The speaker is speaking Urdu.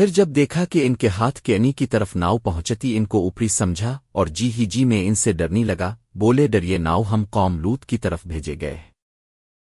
پھر جب دیکھا کہ ان کے ہاتھ کے انی کی طرف ناؤ پہنچتی ان کو اوپری سمجھا اور جی ہی جی میں ان سے ڈرنی لگا، بولے، ڈریے، ناؤ، ہم قوم لوت کی طرف بھیجے گئے۔